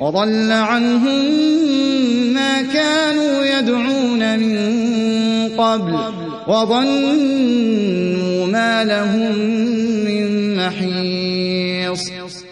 وَضَلَّ عَنْهُم مَّا كَانُوا يَدْعُونَ مِن قَبْلُ وَظَنُّوا مَا لَهُم مِّن مَّحِيصٍ.